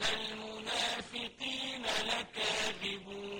إن المنافقين لكاذبون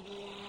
يعلمون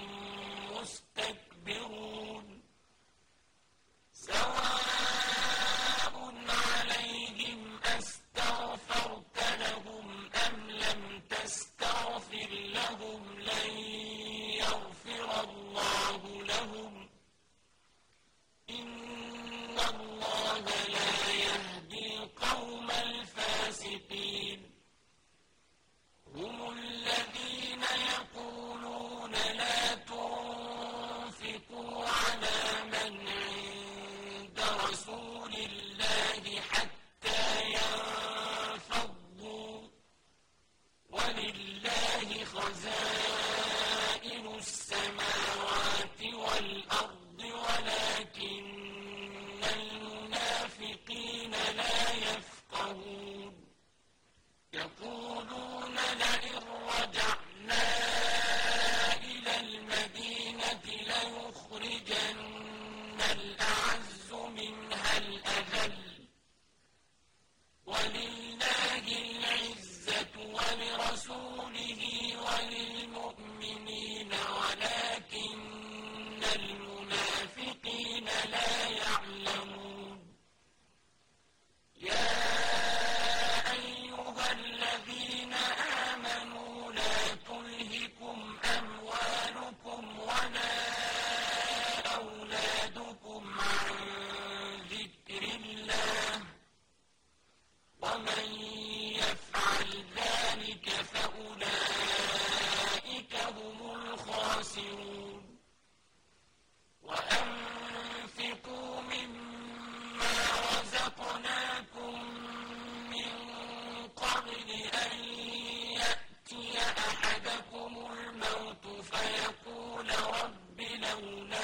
فيقول رب لولا